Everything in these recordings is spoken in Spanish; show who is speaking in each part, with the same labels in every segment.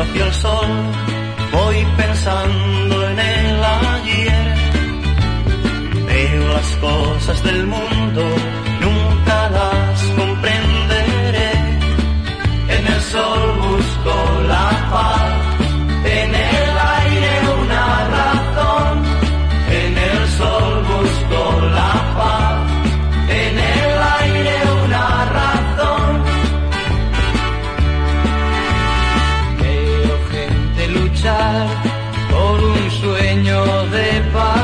Speaker 1: nació el sol, voy pensando en el ayer. Veo las cosas del mundo por un sueño de paz.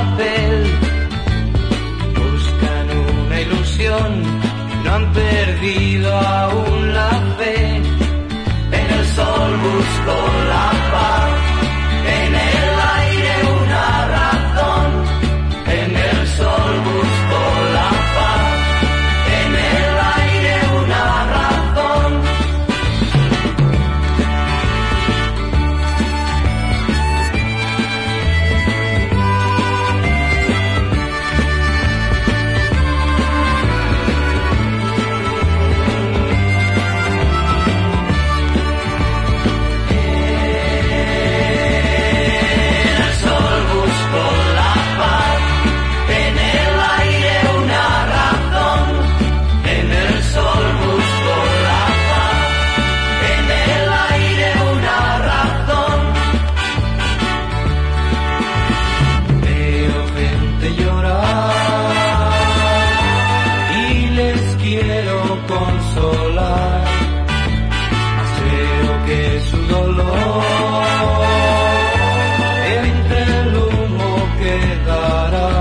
Speaker 1: consolar. Creo que su dolor entre el humo quedará.